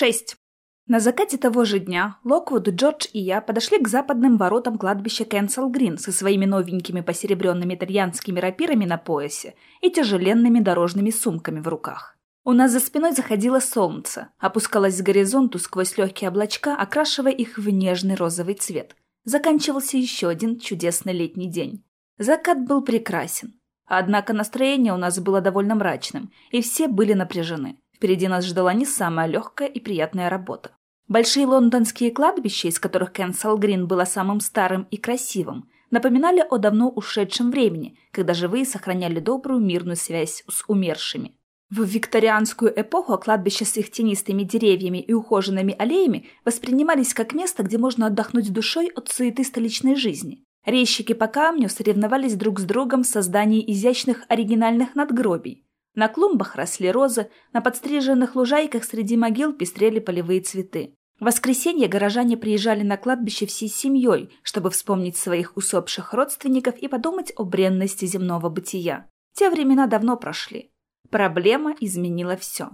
Шесть. На закате того же дня Локвуд, Джордж и я подошли к западным воротам кладбища Кенсел Грин со своими новенькими посеребренными итальянскими рапирами на поясе и тяжеленными дорожными сумками в руках. У нас за спиной заходило солнце, опускалось к горизонту сквозь легкие облачка, окрашивая их в нежный розовый цвет. Заканчивался еще один чудесный летний день. Закат был прекрасен. Однако настроение у нас было довольно мрачным, и все были напряжены. Впереди нас ждала не самая легкая и приятная работа. Большие лондонские кладбища, из которых Кенсел Грин было самым старым и красивым, напоминали о давно ушедшем времени, когда живые сохраняли добрую мирную связь с умершими. В викторианскую эпоху кладбища с их тенистыми деревьями и ухоженными аллеями воспринимались как место, где можно отдохнуть душой от суеты столичной жизни. Резчики по камню соревновались друг с другом в создании изящных оригинальных надгробий. На клумбах росли розы, на подстриженных лужайках среди могил пестрели полевые цветы. В воскресенье горожане приезжали на кладбище всей семьей, чтобы вспомнить своих усопших родственников и подумать о бренности земного бытия. Те времена давно прошли. Проблема изменила все.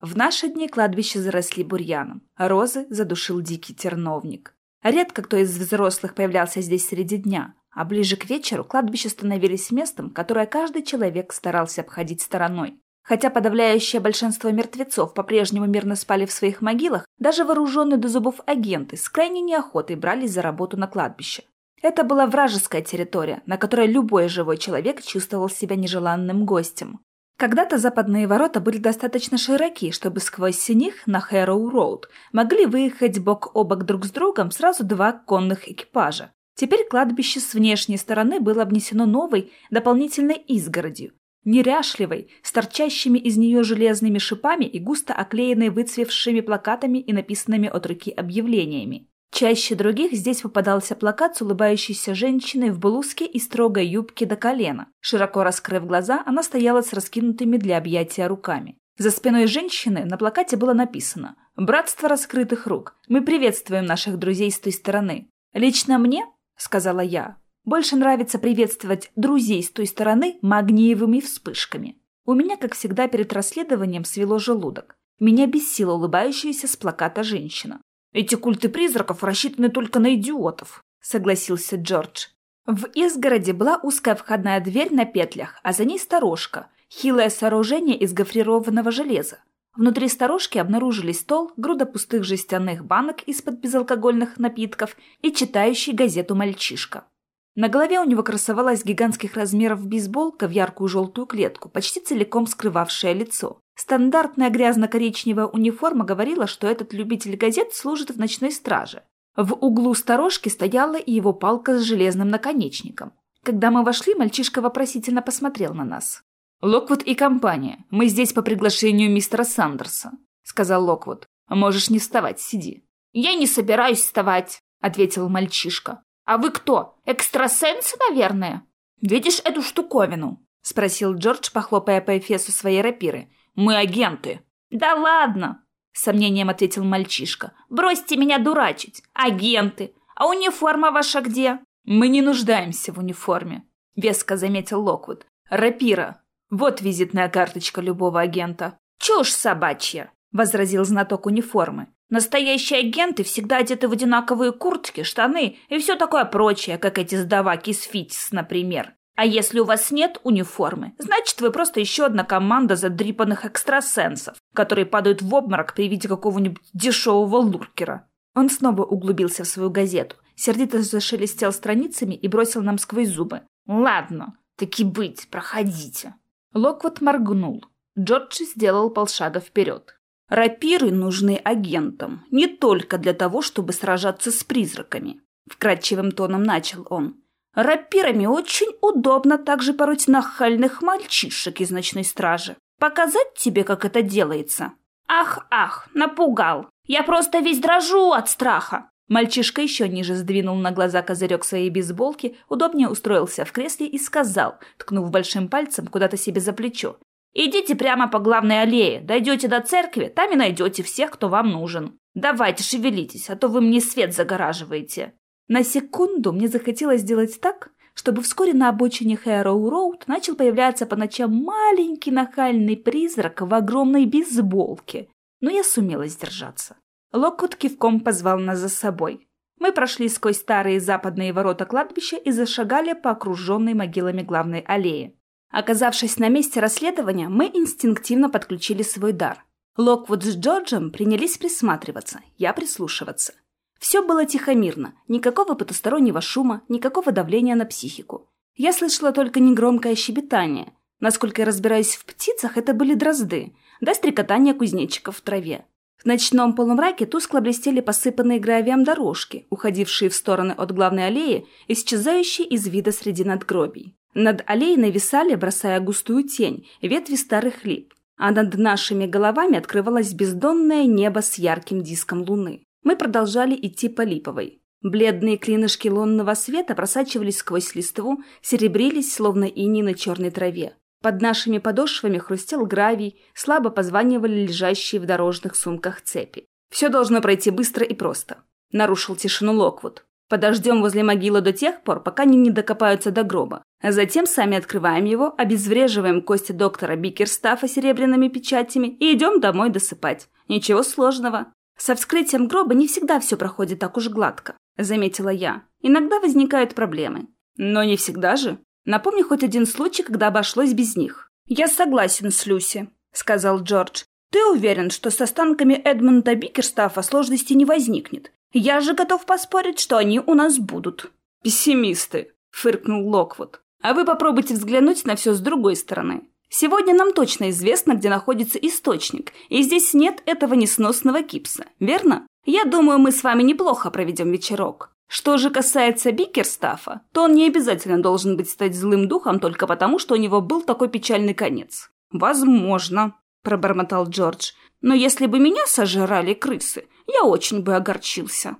В наши дни кладбища заросли бурьяном, а розы задушил дикий терновник. Редко кто из взрослых появлялся здесь среди дня, а ближе к вечеру кладбища становились местом, которое каждый человек старался обходить стороной. Хотя подавляющее большинство мертвецов по-прежнему мирно спали в своих могилах, даже вооруженные до зубов агенты с крайней неохотой брались за работу на кладбище. Это была вражеская территория, на которой любой живой человек чувствовал себя нежеланным гостем. Когда-то западные ворота были достаточно широки, чтобы сквозь них на Хэроу-Роуд могли выехать бок о бок друг с другом сразу два конных экипажа. Теперь кладбище с внешней стороны было обнесено новой, дополнительной изгородью, неряшливой, с торчащими из нее железными шипами и густо оклеенной выцвевшими плакатами и написанными от руки объявлениями. Чаще других здесь попадался плакат с улыбающейся женщиной в блузке и строгой юбке до колена. Широко раскрыв глаза, она стояла с раскинутыми для объятия руками. За спиной женщины на плакате было написано «Братство раскрытых рук. Мы приветствуем наших друзей с той стороны». «Лично мне», — сказала я, больше нравится приветствовать друзей с той стороны магниевыми вспышками. У меня, как всегда, перед расследованием свело желудок. Меня бесила улыбающаяся с плаката женщина. «Эти культы призраков рассчитаны только на идиотов», — согласился Джордж. В изгороде была узкая входная дверь на петлях, а за ней сторожка, хилое сооружение из гофрированного железа. Внутри сторожки обнаружили стол, груда пустых жестяных банок из-под безалкогольных напитков и читающий газету мальчишка. На голове у него красовалась гигантских размеров бейсболка в яркую желтую клетку, почти целиком скрывавшая лицо. Стандартная грязно-коричневая униформа говорила, что этот любитель газет служит в ночной страже. В углу сторожки стояла и его палка с железным наконечником. Когда мы вошли, мальчишка вопросительно посмотрел на нас. «Локвуд и компания. Мы здесь по приглашению мистера Сандерса», — сказал Локвуд. «Можешь не вставать, сиди». «Я не собираюсь вставать», — ответил мальчишка. «А вы кто? Экстрасенсы, наверное?» «Видишь эту штуковину?» — спросил Джордж, похлопая по эфесу своей рапиры. «Мы агенты». «Да ладно!» — сомнением ответил мальчишка. «Бросьте меня дурачить. Агенты. А униформа ваша где?» «Мы не нуждаемся в униформе», — веско заметил Локвуд. «Рапира. Вот визитная карточка любого агента». «Чушь собачья!» — возразил знаток униформы. Настоящие агенты всегда одеты в одинаковые куртки, штаны и все такое прочее, как эти сдаваки с Фитис, например. А если у вас нет униформы, значит, вы просто еще одна команда задрипанных экстрасенсов, которые падают в обморок при виде какого-нибудь дешевого луркера. Он снова углубился в свою газету, сердито зашелестел страницами и бросил нам сквозь зубы. «Ладно, таки быть, проходите». Локвуд моргнул. Джордж сделал полшага вперед. Рапиры нужны агентам не только для того, чтобы сражаться с призраками. Вкрадчивым тоном начал он. Рапирами очень удобно также пороть нахальных мальчишек из ночной стражи. Показать тебе, как это делается? Ах, ах, напугал. Я просто весь дрожу от страха. Мальчишка еще ниже сдвинул на глаза козырек своей бейсболки, удобнее устроился в кресле и сказал, ткнув большим пальцем куда-то себе за плечо. Идите прямо по главной аллее, дойдете до церкви, там и найдете всех, кто вам нужен. Давайте, шевелитесь, а то вы мне свет загораживаете». На секунду мне захотелось сделать так, чтобы вскоре на обочине Хэроу-Роуд начал появляться по ночам маленький нахальный призрак в огромной бейсболке. но я сумела сдержаться. Локвуд кивком позвал нас за собой. Мы прошли сквозь старые западные ворота кладбища и зашагали по окруженной могилами главной аллее. Оказавшись на месте расследования, мы инстинктивно подключили свой дар. Локвуд с Джорджем принялись присматриваться, я прислушиваться. Все было тихо-мирно, никакого потустороннего шума, никакого давления на психику. Я слышала только негромкое щебетание. Насколько я разбираюсь в птицах, это были дрозды, да стрекотание кузнечиков в траве. Ночном полумраке тускло блестели посыпанные гравием дорожки, уходившие в стороны от главной аллеи, исчезающие из вида среди надгробий. Над аллеей нависали, бросая густую тень, ветви старых лип, а над нашими головами открывалось бездонное небо с ярким диском луны. Мы продолжали идти по липовой. Бледные клинышки лунного света просачивались сквозь листву, серебрились, словно ини на черной траве. Под нашими подошвами хрустел гравий, слабо позванивали лежащие в дорожных сумках цепи. «Все должно пройти быстро и просто», — нарушил тишину Локвуд. Подождем возле могилы до тех пор, пока они не докопаются до гроба. А затем сами открываем его, обезвреживаем кости доктора Бикерстафа серебряными печатями и идем домой досыпать. Ничего сложного. Со вскрытием гроба не всегда все проходит так уж гладко, заметила я. Иногда возникают проблемы. Но не всегда же. Напомни хоть один случай, когда обошлось без них. Я согласен с Люси, сказал Джордж. Ты уверен, что с останками Эдмунда Бикерстафа сложности не возникнет? Я же готов поспорить, что они у нас будут. Пессимисты, фыркнул Локвуд. А вы попробуйте взглянуть на все с другой стороны. Сегодня нам точно известно, где находится источник, и здесь нет этого несносного кипса, верно? Я думаю, мы с вами неплохо проведем вечерок. Что же касается Бикерстафа, то он не обязательно должен быть стать злым духом только потому, что у него был такой печальный конец. «Возможно», — пробормотал Джордж. «Но если бы меня сожрали крысы, я очень бы огорчился.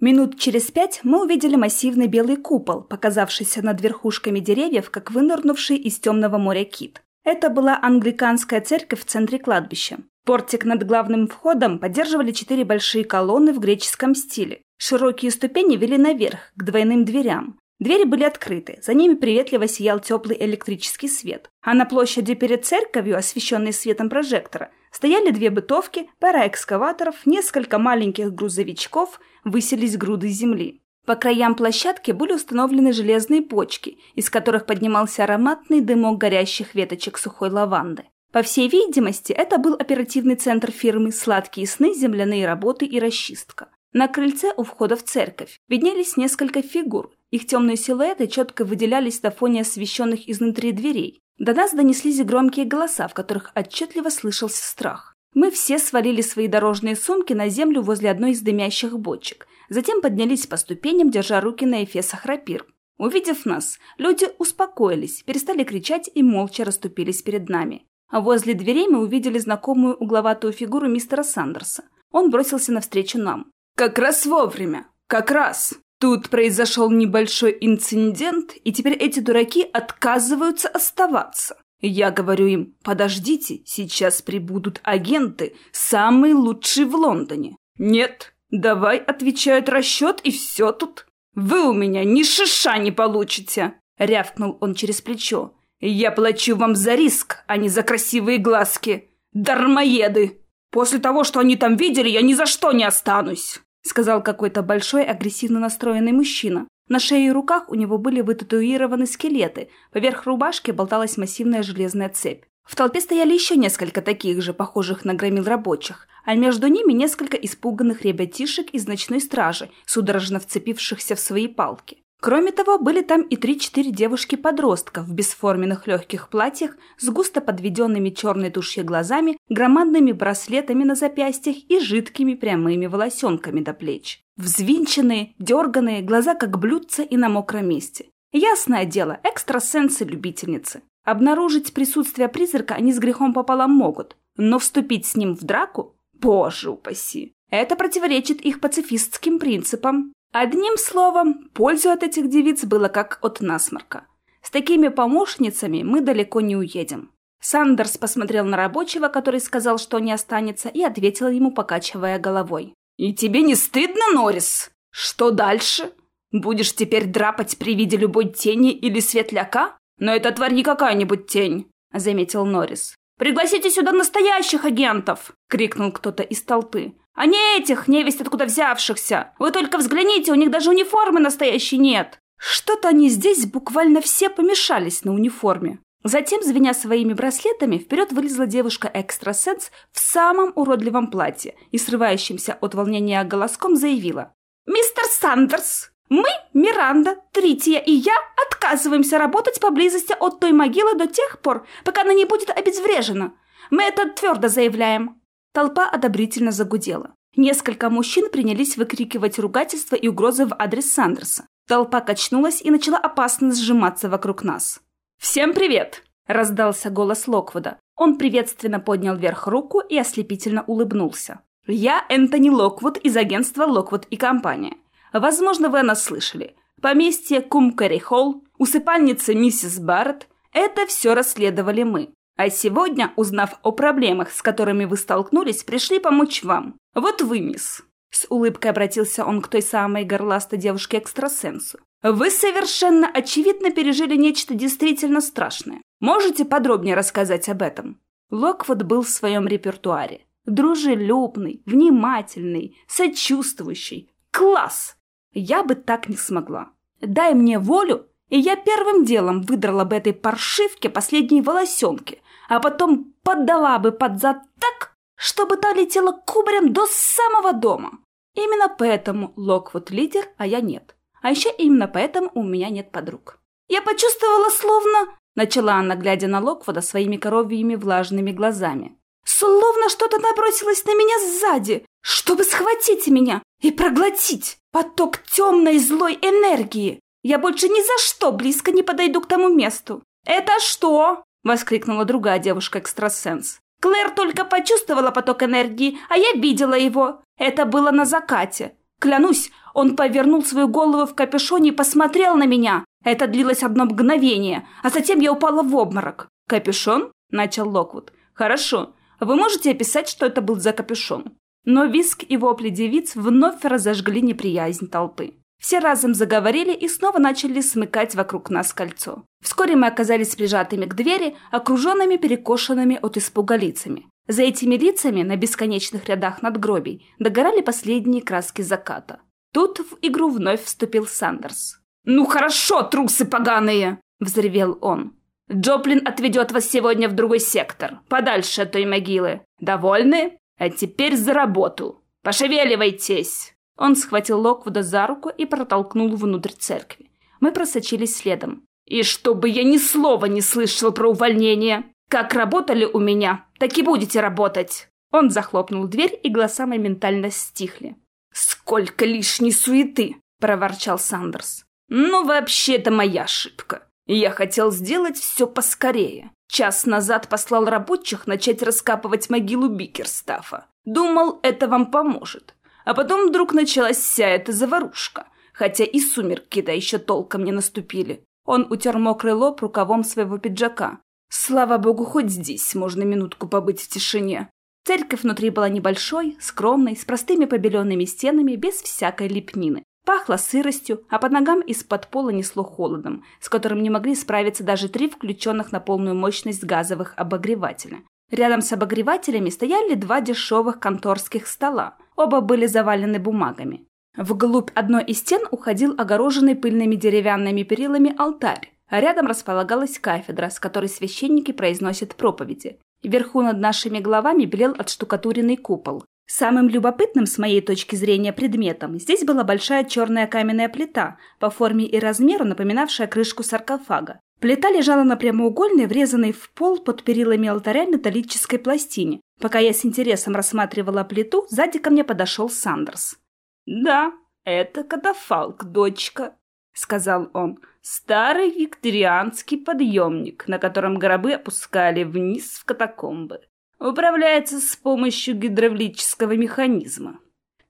Минут через пять мы увидели массивный белый купол, показавшийся над верхушками деревьев, как вынырнувший из темного моря кит. Это была англиканская церковь в центре кладбища. Портик над главным входом поддерживали четыре большие колонны в греческом стиле. Широкие ступени вели наверх, к двойным дверям. Двери были открыты, за ними приветливо сиял теплый электрический свет. А на площади перед церковью, освещенной светом прожектора, Стояли две бытовки, пара экскаваторов, несколько маленьких грузовичков, высились груды земли. По краям площадки были установлены железные почки, из которых поднимался ароматный дымок горящих веточек сухой лаванды. По всей видимости, это был оперативный центр фирмы «Сладкие сны, земляные работы и расчистка». На крыльце у входа в церковь виднелись несколько фигур. Их темные силуэты четко выделялись на фоне освещенных изнутри дверей. До нас донеслись громкие голоса, в которых отчетливо слышался страх. Мы все свалили свои дорожные сумки на землю возле одной из дымящих бочек. Затем поднялись по ступеням, держа руки на эфесах рапир. Увидев нас, люди успокоились, перестали кричать и молча расступились перед нами. А возле дверей мы увидели знакомую угловатую фигуру мистера Сандерса. Он бросился навстречу нам. «Как раз вовремя! Как раз!» Тут произошел небольшой инцидент, и теперь эти дураки отказываются оставаться. Я говорю им, подождите, сейчас прибудут агенты, самые лучшие в Лондоне. Нет, давай, отвечают расчет, и все тут. Вы у меня ни шиша не получите, рявкнул он через плечо. Я плачу вам за риск, а не за красивые глазки. Дармоеды! После того, что они там видели, я ни за что не останусь сказал какой-то большой агрессивно настроенный мужчина. На шее и руках у него были вытатуированы скелеты, поверх рубашки болталась массивная железная цепь. В толпе стояли еще несколько таких же, похожих на громил рабочих, а между ними несколько испуганных ребятишек из ночной стражи, судорожно вцепившихся в свои палки. Кроме того, были там и три-четыре девушки-подростка в бесформенных легких платьях с густо подведенными черной тушью глазами, громадными браслетами на запястьях и жидкими прямыми волосенками до плеч. Взвинченные, дерганые, глаза как блюдца и на мокром месте. Ясное дело, экстрасенсы-любительницы. Обнаружить присутствие призрака они с грехом пополам могут, но вступить с ним в драку? Боже упаси! Это противоречит их пацифистским принципам. Одним словом, пользу от этих девиц было как от насморка. С такими помощницами мы далеко не уедем. Сандерс посмотрел на рабочего, который сказал, что не останется, и ответил ему, покачивая головой. «И тебе не стыдно, Норрис? Что дальше? Будешь теперь драпать при виде любой тени или светляка? Но эта тварь не какая-нибудь тень», — заметил Норрис. Пригласите сюда настоящих агентов!» — крикнул кто-то из толпы. «А не этих, невесть откуда взявшихся! Вы только взгляните, у них даже униформы настоящей нет!» Что-то они здесь буквально все помешались на униформе. Затем, звеня своими браслетами, вперед вылезла девушка-экстрасенс в самом уродливом платье и срывающимся от волнения голоском заявила. «Мистер Сандерс, мы, Миранда, Трития и я, отказываемся работать поблизости от той могилы до тех пор, пока она не будет обезврежена. Мы это твердо заявляем». Толпа одобрительно загудела. Несколько мужчин принялись выкрикивать ругательства и угрозы в адрес Сандерса. Толпа качнулась и начала опасно сжиматься вокруг нас. «Всем привет!» – раздался голос Локвуда. Он приветственно поднял вверх руку и ослепительно улыбнулся. «Я Энтони Локвуд из агентства «Локвуд и компания». Возможно, вы о нас слышали. Поместье Кумкари Холл, усыпальница миссис Барретт – это все расследовали мы. А сегодня, узнав о проблемах, с которыми вы столкнулись, пришли помочь вам. Вот вы, мисс. С улыбкой обратился он к той самой горластой девушке-экстрасенсу. Вы совершенно очевидно пережили нечто действительно страшное. Можете подробнее рассказать об этом? Локвуд был в своем репертуаре. Дружелюбный, внимательный, сочувствующий. Класс! Я бы так не смогла. Дай мне волю, и я первым делом выдрала бы этой паршивке последние волосенки, а потом поддала бы под зад так, чтобы та летела кубарем до самого дома. Именно поэтому Локвуд лидер, а я нет. А еще именно поэтому у меня нет подруг. Я почувствовала словно... Начала она, глядя на Локвуда своими коровьими влажными глазами. Словно что-то набросилось на меня сзади, чтобы схватить меня и проглотить. Поток темной злой энергии. Я больше ни за что близко не подойду к тому месту. «Это что?» — воскликнула другая девушка-экстрасенс. Клэр только почувствовала поток энергии, а я видела его. Это было на закате. Клянусь, он повернул свою голову в капюшоне и посмотрел на меня. Это длилось одно мгновение, а затем я упала в обморок. «Капюшон?» – начал Локвуд. «Хорошо. Вы можете описать, что это был за капюшон?» Но виск и вопли девиц вновь разожгли неприязнь толпы. Все разом заговорили и снова начали смыкать вокруг нас кольцо. Вскоре мы оказались прижатыми к двери, окруженными перекошенными от испуга лицами. За этими лицами на бесконечных рядах надгробий догорали последние краски заката. Тут в игру вновь вступил Сандерс. «Ну хорошо, трусы поганые!» – взревел он. «Джоплин отведет вас сегодня в другой сектор, подальше от той могилы. Довольны? А теперь за работу! Пошевеливайтесь!» Он схватил Локвуда за руку и протолкнул внутрь церкви. Мы просочились следом. «И чтобы я ни слова не слышал про увольнение! Как работали у меня, так и будете работать!» Он захлопнул дверь, и голоса моментально стихли. «Сколько лишней суеты!» – проворчал Сандерс. «Ну, вообще, это моя ошибка. Я хотел сделать все поскорее. Час назад послал рабочих начать раскапывать могилу Бикерстафа. Думал, это вам поможет. А потом вдруг началась вся эта заварушка, хотя и сумерки-то еще толком не наступили. Он утер мокрый лоб рукавом своего пиджака. Слава богу, хоть здесь можно минутку побыть в тишине. Церковь внутри была небольшой, скромной, с простыми побеленными стенами, без всякой лепнины. Пахло сыростью, а под ногам из-под пола несло холодом, с которым не могли справиться даже три включенных на полную мощность газовых обогревателя. Рядом с обогревателями стояли два дешевых конторских стола. Оба были завалены бумагами. Вглубь одной из стен уходил огороженный пыльными деревянными перилами алтарь, а рядом располагалась кафедра, с которой священники произносят проповеди. Вверху над нашими головами белел отштукатуренный купол. Самым любопытным с моей точки зрения предметом здесь была большая черная каменная плита, по форме и размеру напоминавшая крышку саркофага. Плита лежала на прямоугольной, врезанной в пол под перилами алтаря металлической пластине. Пока я с интересом рассматривала плиту, сзади ко мне подошел Сандерс. «Да, это катафалк, дочка», — сказал он. «Старый викторианский подъемник, на котором гробы опускали вниз в катакомбы. Управляется с помощью гидравлического механизма.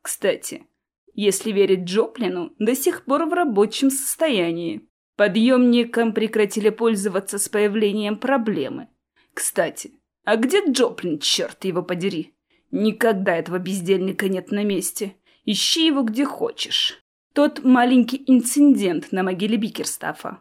Кстати, если верить Джоплину, до сих пор в рабочем состоянии. Подъемником прекратили пользоваться с появлением проблемы. Кстати, а где Джоплин, черт его подери? Никогда этого бездельника нет на месте. Ищи его где хочешь. Тот маленький инцидент на могиле Бикерстафа.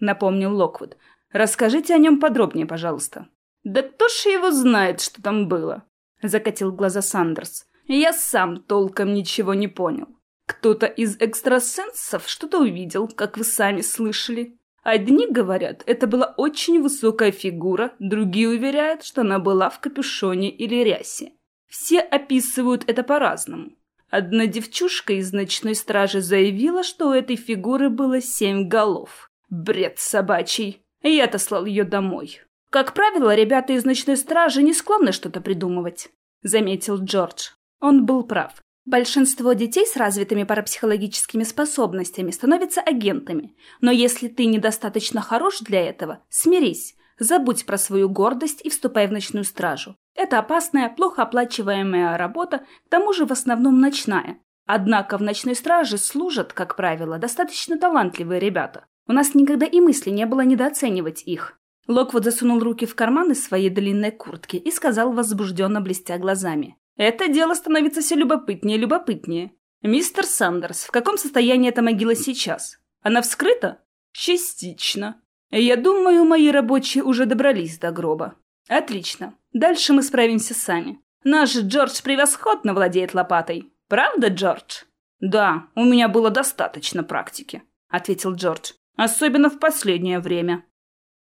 Напомнил Локвуд. Расскажите о нем подробнее, пожалуйста. «Да кто ж его знает, что там было?» — закатил глаза Сандерс. «Я сам толком ничего не понял. Кто-то из экстрасенсов что-то увидел, как вы сами слышали. Одни говорят, это была очень высокая фигура, другие уверяют, что она была в капюшоне или рясе. Все описывают это по-разному. Одна девчушка из ночной стражи заявила, что у этой фигуры было семь голов. Бред собачий. Я отослал ее домой. Как правило, ребята из ночной стражи не склонны что-то придумывать, заметил Джордж. Он был прав. Большинство детей с развитыми парапсихологическими способностями становятся агентами, но если ты недостаточно хорош для этого, смирись, забудь про свою гордость и вступай в ночную стражу. Это опасная, плохо оплачиваемая работа, к тому же в основном ночная. Однако в ночной страже служат, как правило, достаточно талантливые ребята. У нас никогда и мысли не было недооценивать их. Локвуд засунул руки в карманы своей длинной куртки и сказал, возбужденно блестя глазами. Это дело становится все любопытнее и любопытнее. Мистер Сандерс, в каком состоянии эта могила сейчас? Она вскрыта? Частично. Я думаю, мои рабочие уже добрались до гроба. Отлично. Дальше мы справимся сами. Наш Джордж превосходно владеет лопатой. Правда, Джордж? Да, у меня было достаточно практики, ответил Джордж. Особенно в последнее время.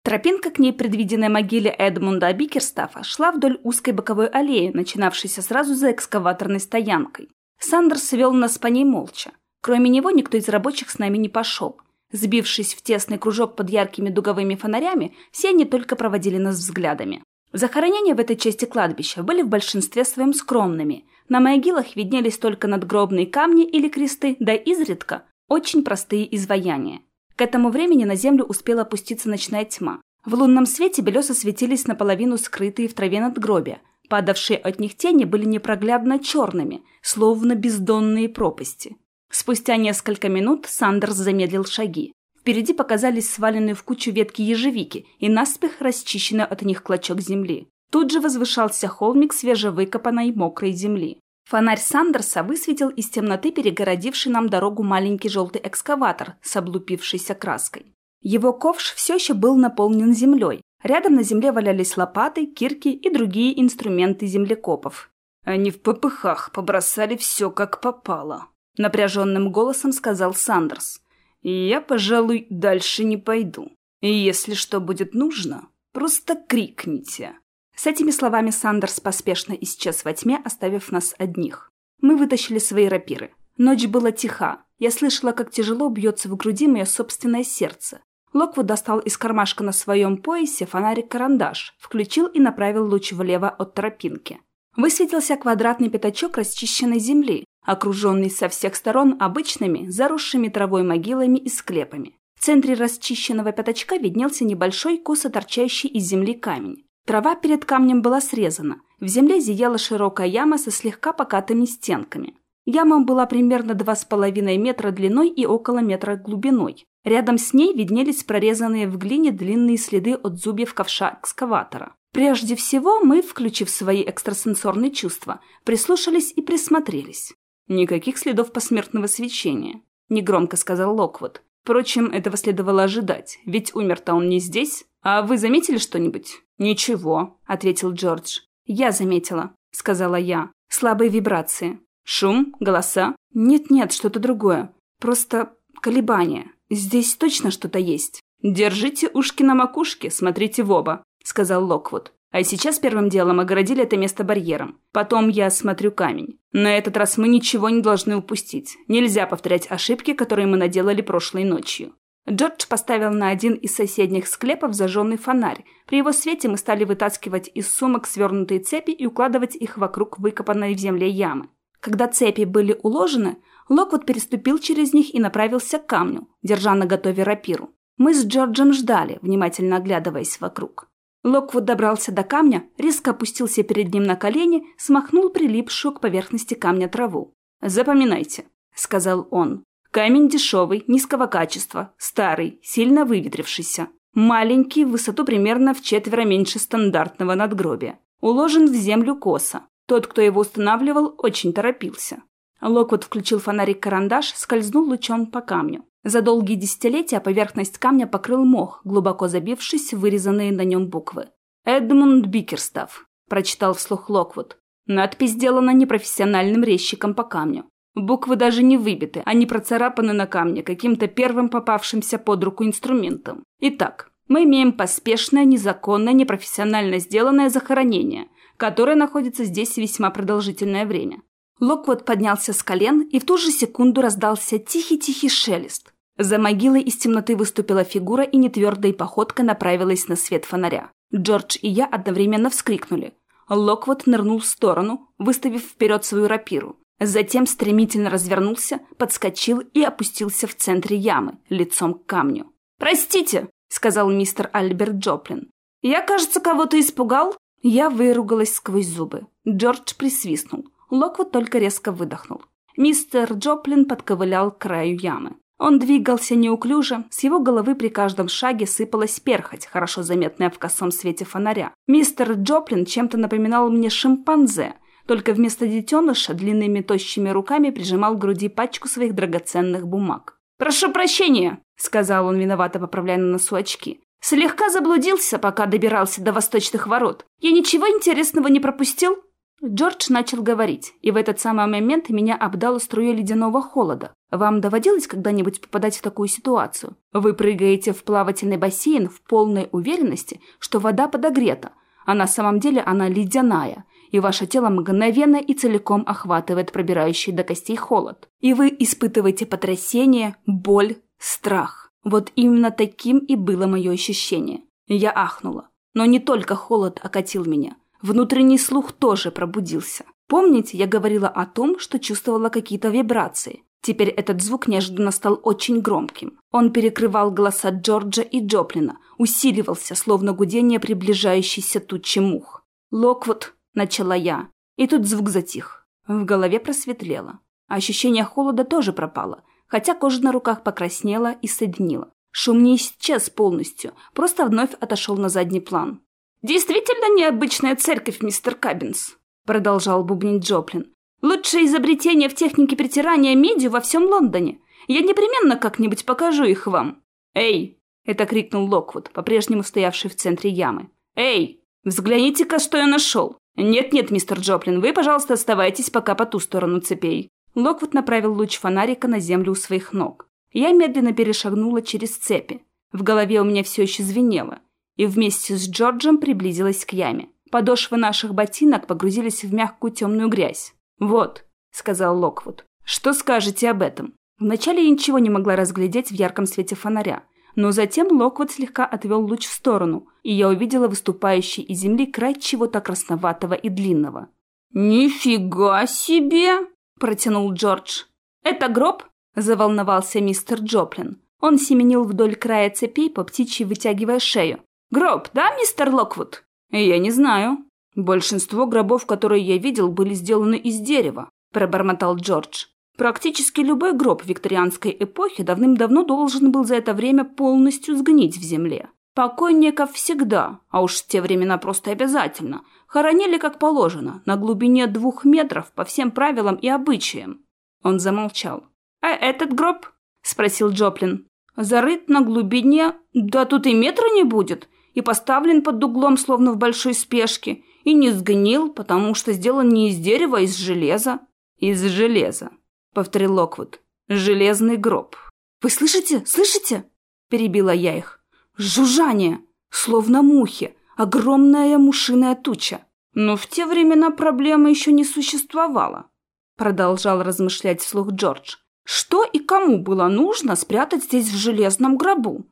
Тропинка к ней предвиденной могиле Эдмунда Бикерстафа шла вдоль узкой боковой аллеи, начинавшейся сразу за экскаваторной стоянкой. Сандерс вел нас по ней молча. Кроме него никто из рабочих с нами не пошел. Сбившись в тесный кружок под яркими дуговыми фонарями, все они только проводили нас взглядами. Захоронения в этой части кладбища были в большинстве своем скромными. На могилах виднелись только надгробные камни или кресты, да изредка очень простые изваяния. К этому времени на землю успела опуститься ночная тьма. В лунном свете белеса светились наполовину скрытые в траве надгробия. Падавшие от них тени были непроглядно черными, словно бездонные пропасти. Спустя несколько минут Сандерс замедлил шаги. Впереди показались сваленные в кучу ветки ежевики и наспех расчищенный от них клочок земли. Тут же возвышался холмик свежевыкопанной мокрой земли. Фонарь Сандерса высветил из темноты перегородивший нам дорогу маленький желтый экскаватор с облупившейся краской. Его ковш все еще был наполнен землей. Рядом на земле валялись лопаты, кирки и другие инструменты землекопов. Они в попыхах побросали все как попало. Напряженным голосом сказал Сандерс. Я, пожалуй, дальше не пойду. Если что будет нужно, просто крикните. С этими словами Сандерс поспешно исчез во тьме, оставив нас одних. Мы вытащили свои рапиры. Ночь была тиха. Я слышала, как тяжело бьется в груди мое собственное сердце. Локвуд достал из кармашка на своем поясе фонарик-карандаш, включил и направил луч влево от тропинки. Высветился квадратный пятачок расчищенной земли, окруженный со всех сторон обычными, заросшими травой могилами и склепами. В центре расчищенного пятачка виднелся небольшой косо торчащий из земли камень. Трава перед камнем была срезана. В земле зияла широкая яма со слегка покатыми стенками. Яма была примерно два с половиной метра длиной и около метра глубиной. Рядом с ней виднелись прорезанные в глине длинные следы от зубьев ковша экскаватора. Прежде всего мы, включив свои экстрасенсорные чувства, прислушались и присмотрелись. «Никаких следов посмертного свечения», — негромко сказал Локвуд. Впрочем, этого следовало ожидать, ведь умер-то он не здесь. А вы заметили что-нибудь? Ничего, ответил Джордж. Я заметила, сказала я. Слабые вибрации. Шум? Голоса? Нет-нет, что-то другое. Просто колебания. Здесь точно что-то есть. Держите ушки на макушке, смотрите в оба, сказал Локвуд. А сейчас первым делом огородили это место барьером. Потом я осмотрю камень. На этот раз мы ничего не должны упустить. Нельзя повторять ошибки, которые мы наделали прошлой ночью. Джордж поставил на один из соседних склепов зажженный фонарь. При его свете мы стали вытаскивать из сумок свернутые цепи и укладывать их вокруг выкопанной в земле ямы. Когда цепи были уложены, Локвуд переступил через них и направился к камню, держа на готове рапиру. Мы с Джорджем ждали, внимательно оглядываясь вокруг. Локвуд добрался до камня, резко опустился перед ним на колени, смахнул прилипшую к поверхности камня траву. «Запоминайте», — сказал он. «Камень дешевый, низкого качества, старый, сильно выветрившийся. Маленький, в высоту примерно в четверо меньше стандартного надгробия. Уложен в землю косо. Тот, кто его устанавливал, очень торопился. Локвуд включил фонарик-карандаш, скользнул лучом по камню. За долгие десятилетия поверхность камня покрыл мох, глубоко забившись в вырезанные на нем буквы. «Эдмунд Бикерстав», — прочитал вслух Локвуд. Надпись сделана непрофессиональным резчиком по камню. Буквы даже не выбиты, они процарапаны на камне каким-то первым попавшимся под руку инструментом. Итак, мы имеем поспешное, незаконное, непрофессионально сделанное захоронение, которое находится здесь весьма продолжительное время. Локвуд поднялся с колен, и в ту же секунду раздался тихий-тихий шелест. За могилой из темноты выступила фигура и нетвердой походкой направилась на свет фонаря. Джордж и я одновременно вскрикнули. Локвуд нырнул в сторону, выставив вперед свою рапиру. Затем стремительно развернулся, подскочил и опустился в центре ямы, лицом к камню. «Простите!» — сказал мистер Альберт Джоплин. «Я, кажется, кого-то испугал?» Я выругалась сквозь зубы. Джордж присвистнул. Локвуд только резко выдохнул. Мистер Джоплин подковылял к краю ямы. Он двигался неуклюже, с его головы при каждом шаге сыпалась перхоть, хорошо заметная в косом свете фонаря. Мистер Джоплин чем-то напоминал мне шимпанзе, только вместо детеныша длинными тощими руками прижимал к груди пачку своих драгоценных бумаг. «Прошу прощения», — сказал он, виновато поправляя на носу очки. «Слегка заблудился, пока добирался до восточных ворот. Я ничего интересного не пропустил?» Джордж начал говорить, и в этот самый момент меня обдало струей ледяного холода. Вам доводилось когда-нибудь попадать в такую ситуацию? Вы прыгаете в плавательный бассейн в полной уверенности, что вода подогрета, а на самом деле она ледяная, и ваше тело мгновенно и целиком охватывает пробирающий до костей холод. И вы испытываете потрясение, боль, страх. Вот именно таким и было мое ощущение. Я ахнула. Но не только холод окатил меня. Внутренний слух тоже пробудился. Помните, я говорила о том, что чувствовала какие-то вибрации? Теперь этот звук неожиданно стал очень громким. Он перекрывал голоса Джорджа и Джоплина, усиливался, словно гудение приближающейся тучи мух. «Локвуд, начала я. И тут звук затих. В голове просветлело. Ощущение холода тоже пропало, хотя кожа на руках покраснела и соединила. Шум не исчез полностью, просто вновь отошел на задний план. «Действительно необычная церковь, мистер Кабинс», — продолжал бубнить Джоплин. «Лучшее изобретение в технике притирания медью во всем Лондоне. Я непременно как-нибудь покажу их вам». «Эй!» — это крикнул Локвуд, по-прежнему стоявший в центре ямы. «Эй! Взгляните-ка, что я нашел! «Нет-нет, мистер Джоплин, вы, пожалуйста, оставайтесь пока по ту сторону цепей». Локвуд направил луч фонарика на землю у своих ног. Я медленно перешагнула через цепи. В голове у меня все еще звенело. И вместе с Джорджем приблизилась к яме. Подошвы наших ботинок погрузились в мягкую темную грязь. «Вот», — сказал Локвуд, — «что скажете об этом?» Вначале я ничего не могла разглядеть в ярком свете фонаря. Но затем Локвуд слегка отвел луч в сторону, и я увидела выступающий из земли край чего-то красноватого и длинного. «Нифига себе!» – протянул Джордж. «Это гроб?» – заволновался мистер Джоплин. Он семенил вдоль края цепей, по птичьи вытягивая шею. «Гроб, да, мистер Локвуд?» «Я не знаю. Большинство гробов, которые я видел, были сделаны из дерева», – пробормотал Джордж. Практически любой гроб викторианской эпохи давным-давно должен был за это время полностью сгнить в земле. Покойников всегда, а уж в те времена просто обязательно, хоронили как положено, на глубине двух метров по всем правилам и обычаям. Он замолчал. «А этот гроб?» – спросил Джоплин. «Зарыт на глубине, да тут и метра не будет, и поставлен под углом, словно в большой спешке, и не сгнил, потому что сделан не из дерева, а из железа». «Из железа», — повторил Локвуд. «Железный гроб». «Вы слышите? Слышите?» — перебила я их. «Жужжание! Словно мухи! Огромная мушиная туча!» «Но в те времена проблемы еще не существовало», — продолжал размышлять вслух Джордж. «Что и кому было нужно спрятать здесь в железном гробу?